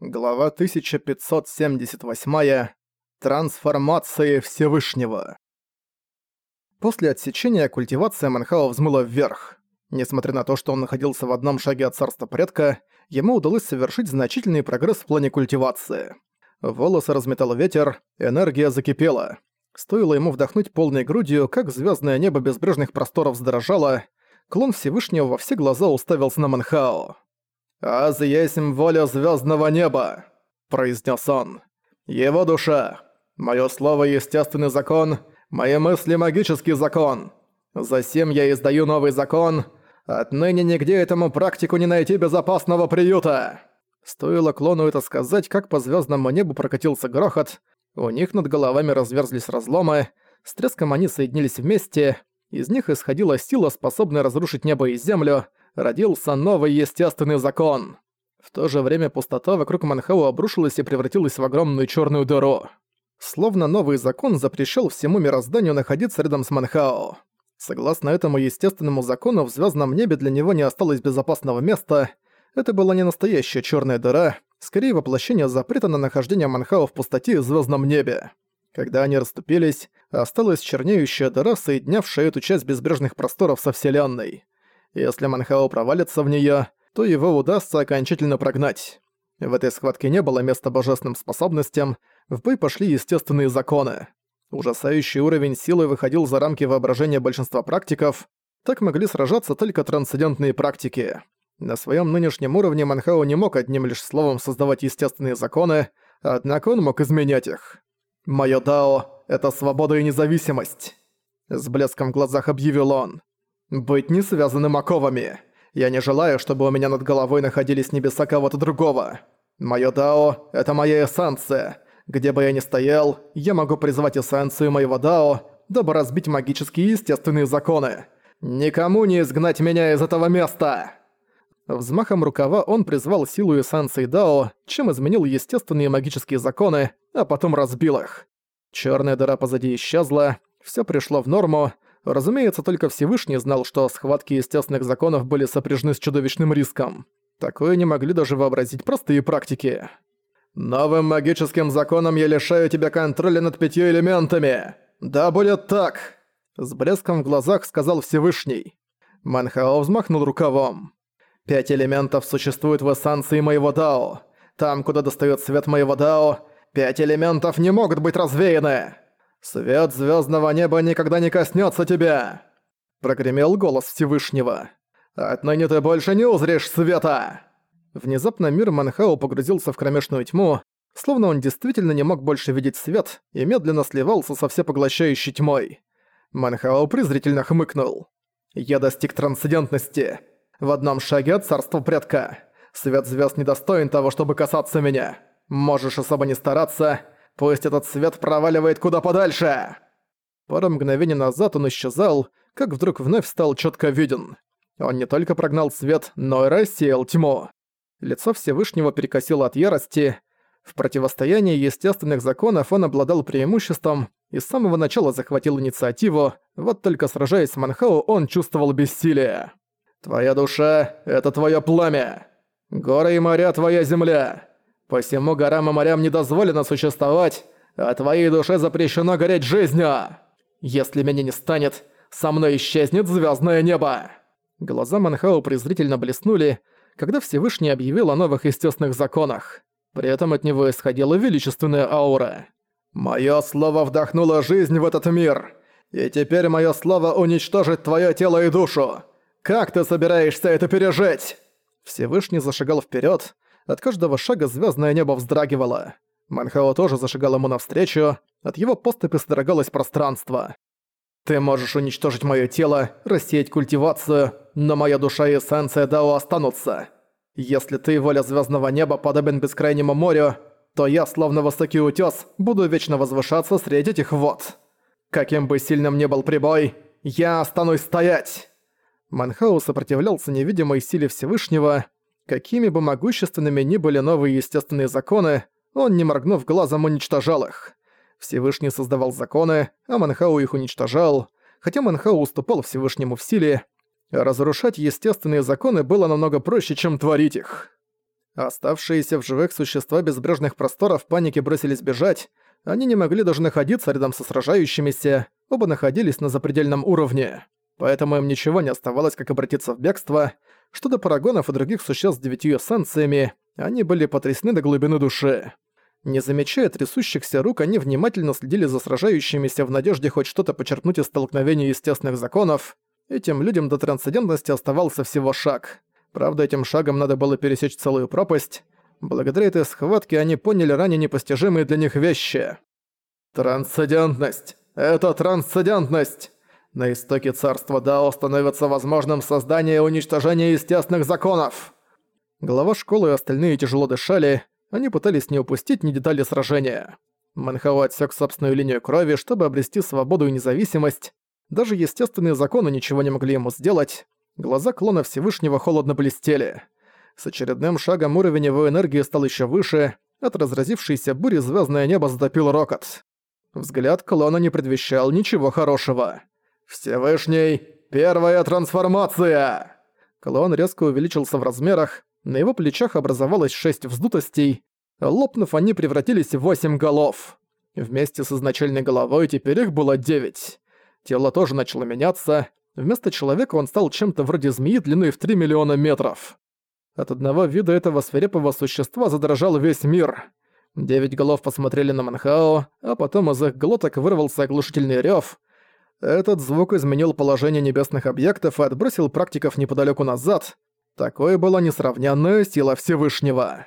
Глава 1578. Трансформация Всевышнего. После отсечения культивация Манхао взмыла вверх. Несмотря на то, что он находился в одном шаге от царства предка, ему удалось совершить значительный прогресс в плане культивации. Волосы разметал ветер, энергия закипела. Стоило ему вдохнуть полной грудью, как звездное небо безбрежных просторов задрожало, клон Всевышнего во все глаза уставился на Манхао. «Аз есмь воля звездного неба», — произнес он. «Его душа. Мое слово — естественный закон, мои мысли — магический закон. Засем я издаю новый закон. Отныне нигде этому практику не найти безопасного приюта». Стоило клону это сказать, как по звездному небу прокатился грохот, у них над головами разверзлись разломы, с треском они соединились вместе, из них исходила сила, способная разрушить небо и землю, родился новый естественный закон. В то же время пустота вокруг Манхау обрушилась и превратилась в огромную черную дыру. Словно новый закон запрещал всему мирозданию находиться рядом с Манхао. Согласно этому естественному закону, в звездном небе для него не осталось безопасного места. Это была не настоящая черная дыра, скорее воплощение запрета на нахождение Манхао в пустоте и звездном небе. Когда они расступились, осталась чернеющая дыра, соединявшая эту часть безбрежных просторов со Вселенной. Если Манхао провалится в неё, то его удастся окончательно прогнать. В этой схватке не было места божественным способностям, в бой пошли естественные законы. Ужасающий уровень силы выходил за рамки воображения большинства практиков, так могли сражаться только трансцендентные практики. На своем нынешнем уровне Манхао не мог одним лишь словом создавать естественные законы, однако он мог изменять их. «Моё Дао — это свобода и независимость», — с блеском в глазах объявил он. Быть не связанным оковами. Я не желаю, чтобы у меня над головой находились небеса кого-то другого. Моё Дао — это моя эссенция. Где бы я ни стоял, я могу призвать эссенцию моего Дао, дабы разбить магические и естественные законы. Никому не изгнать меня из этого места!» Взмахом рукава он призвал силу эссенции Дао, чем изменил естественные магические законы, а потом разбил их. Чёрная дыра позади исчезла, всё пришло в норму, Разумеется, только Всевышний знал, что схватки естественных законов были сопряжены с чудовищным риском. Такое не могли даже вообразить простые практики. «Новым магическим законом я лишаю тебя контроля над пятью элементами! Да будет так!» С блеском в глазах сказал Всевышний. Манхао взмахнул рукавом. «Пять элементов существуют в эссенции моего Дао. Там, куда достает свет моего Дао, пять элементов не могут быть развеяны!» «Свет звездного неба никогда не коснется тебя!» Прогремел голос Всевышнего. «Отныне ты больше не узришь света!» Внезапно мир Манхао погрузился в кромешную тьму, словно он действительно не мог больше видеть свет и медленно сливался со всепоглощающей тьмой. Манхао презрительно хмыкнул. «Я достиг трансцендентности. В одном шаге от царства предка. Свет звезд недостоин того, чтобы касаться меня. Можешь особо не стараться, Пусть этот свет проваливает куда подальше!» Пару мгновений назад он исчезал, как вдруг вновь стал четко виден. Он не только прогнал свет, но и рассеял тьму. Лицо Всевышнего перекосило от ярости. В противостоянии естественных законов он обладал преимуществом и с самого начала захватил инициативу, вот только сражаясь с Манхау, он чувствовал бессилие. «Твоя душа — это твое пламя! Горы и моря — твоя земля! Посему горам и морям не дозволено существовать, а твоей душе запрещено гореть жизнью. Если меня не станет, со мной исчезнет звездное небо!» Глаза Манхау презрительно блеснули, когда Всевышний объявил о новых естественных законах. При этом от него исходила величественная аура. «Моё слово вдохнуло жизнь в этот мир, и теперь моё слово уничтожит твоё тело и душу. Как ты собираешься это пережить?» Всевышний зашагал вперед, от каждого шага звездное небо вздрагивало. Манхао тоже зашагал ему навстречу, от его поступи содрогалось пространство. «Ты можешь уничтожить мое тело, рассеять культивацию, но моя душа и эссенция Дао останутся. Если ты, воля звездного неба, подобен бескрайнему морю, то я, словно высокий утес, буду вечно возвышаться среди этих вод. Каким бы сильным ни был прибой, я останусь стоять!» Манхау сопротивлялся невидимой силе Всевышнего, Какими бы могущественными ни были новые естественные законы, он, не моргнув глазом, уничтожал их. Всевышний создавал законы, а Манхау их уничтожал. Хотя Манхау уступал Всевышнему в силе, разрушать естественные законы было намного проще, чем творить их. Оставшиеся в живых существа безбрежных просторов в панике бросились бежать, они не могли даже находиться рядом со сражающимися, оба находились на запредельном уровне. Поэтому им ничего не оставалось, как обратиться в бегство. Что до парагонов и других существ с девятью эссенциями, они были потрясены до глубины души. Не замечая трясущихся рук, они внимательно следили за сражающимися в надежде хоть что-то почерпнуть из столкновения естественных законов. Этим людям до трансцендентности оставался всего шаг. Правда, этим шагом надо было пересечь целую пропасть. Благодаря этой схватке они поняли ранее непостижимые для них вещи. Трансцендентность! Это трансцендентность! На истоке царства Дао становится возможным создание и уничтожение естественных законов. Глава школы и остальные тяжело дышали, они пытались не упустить ни детали сражения. Манхао отсек собственную линию крови, чтобы обрести свободу и независимость. Даже естественные законы ничего не могли ему сделать. Глаза клона Всевышнего холодно блестели. С очередным шагом уровень его энергии стал еще выше, от разразившейся бури звездное небо затопил рокот. Взгляд клона не предвещал ничего хорошего. «Всевышний, первая трансформация!» Клон резко увеличился в размерах, на его плечах образовалось шесть вздутостей, лопнув, они превратились в восемь голов. Вместе с изначальной головой теперь их было девять. Тело тоже начало меняться. Вместо человека он стал чем-то вроде змеи длиной в 3 миллиона метров. От одного вида этого свирепого существа задрожал весь мир. Девять голов посмотрели на Манхао, а потом из их глоток вырвался оглушительный рёв. Этот звук изменил положение небесных объектов и отбросил практиков неподалеку назад. Такой была несравненная сила Всевышнего.